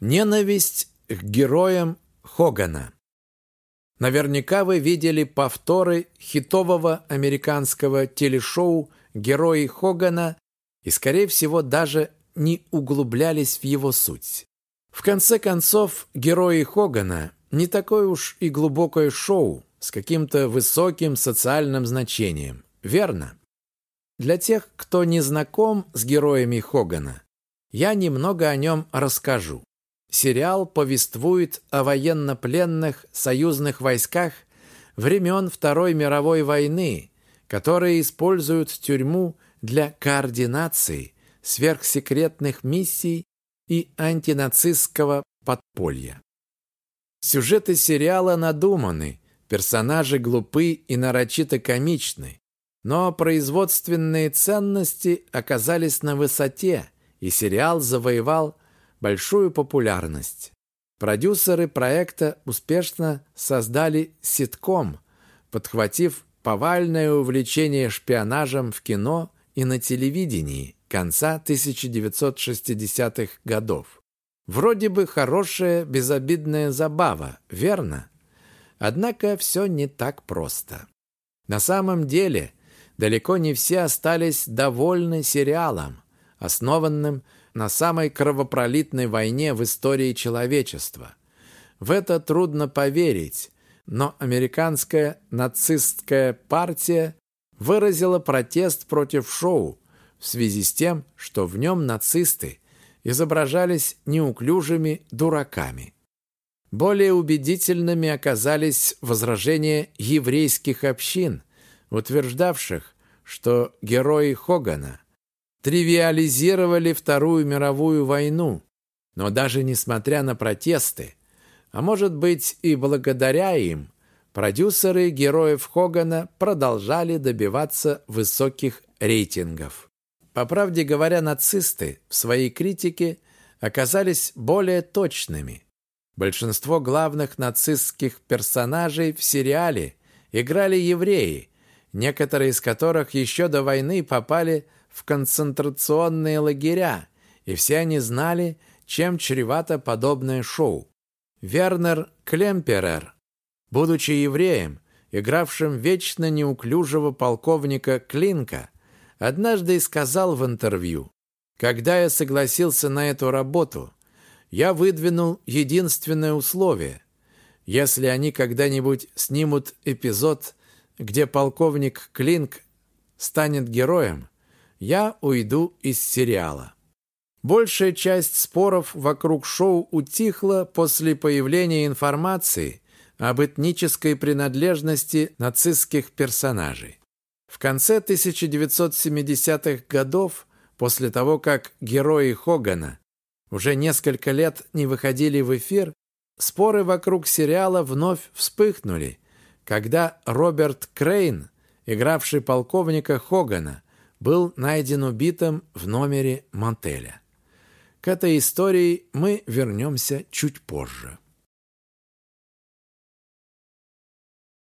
Ненависть к героям Хогана. Наверняка вы видели повторы хитового американского телешоу «Герои Хогана» и, скорее всего, даже не углублялись в его суть. В конце концов, «Герои Хогана» не такое уж и глубокое шоу с каким-то высоким социальным значением, верно? Для тех, кто не знаком с героями Хогана, я немного о нем расскажу. Сериал повествует о военнопленных союзных войсках времен Второй мировой войны, которые используют тюрьму для координации сверхсекретных миссий и антинацистского подполья. Сюжеты сериала надуманы, персонажи глупы и нарочито комичны, но производственные ценности оказались на высоте, и сериал завоевал большую популярность. Продюсеры проекта успешно создали ситком, подхватив повальное увлечение шпионажем в кино и на телевидении конца 1960-х годов. Вроде бы хорошая, безобидная забава, верно? Однако все не так просто. На самом деле, далеко не все остались довольны сериалом, основанным на самой кровопролитной войне в истории человечества. В это трудно поверить, но американская нацистская партия выразила протест против шоу в связи с тем, что в нем нацисты изображались неуклюжими дураками. Более убедительными оказались возражения еврейских общин, утверждавших, что герои Хогана – тривиализировали Вторую мировую войну. Но даже несмотря на протесты, а может быть и благодаря им, продюсеры героев Хогана продолжали добиваться высоких рейтингов. По правде говоря, нацисты в своей критике оказались более точными. Большинство главных нацистских персонажей в сериале играли евреи, некоторые из которых еще до войны попали в концентрационные лагеря, и все они знали, чем чревато подобное шоу. Вернер Клемперер, будучи евреем, игравшим вечно неуклюжего полковника Клинка, однажды сказал в интервью, «Когда я согласился на эту работу, я выдвинул единственное условие. Если они когда-нибудь снимут эпизод, где полковник Клинк станет героем, я уйду из сериала. Большая часть споров вокруг шоу утихла после появления информации об этнической принадлежности нацистских персонажей. В конце 1970-х годов, после того, как герои Хогана уже несколько лет не выходили в эфир, споры вокруг сериала вновь вспыхнули, когда Роберт Крейн, игравший полковника Хогана, был найден убитым в номере мотеля. К этой истории мы вернемся чуть позже.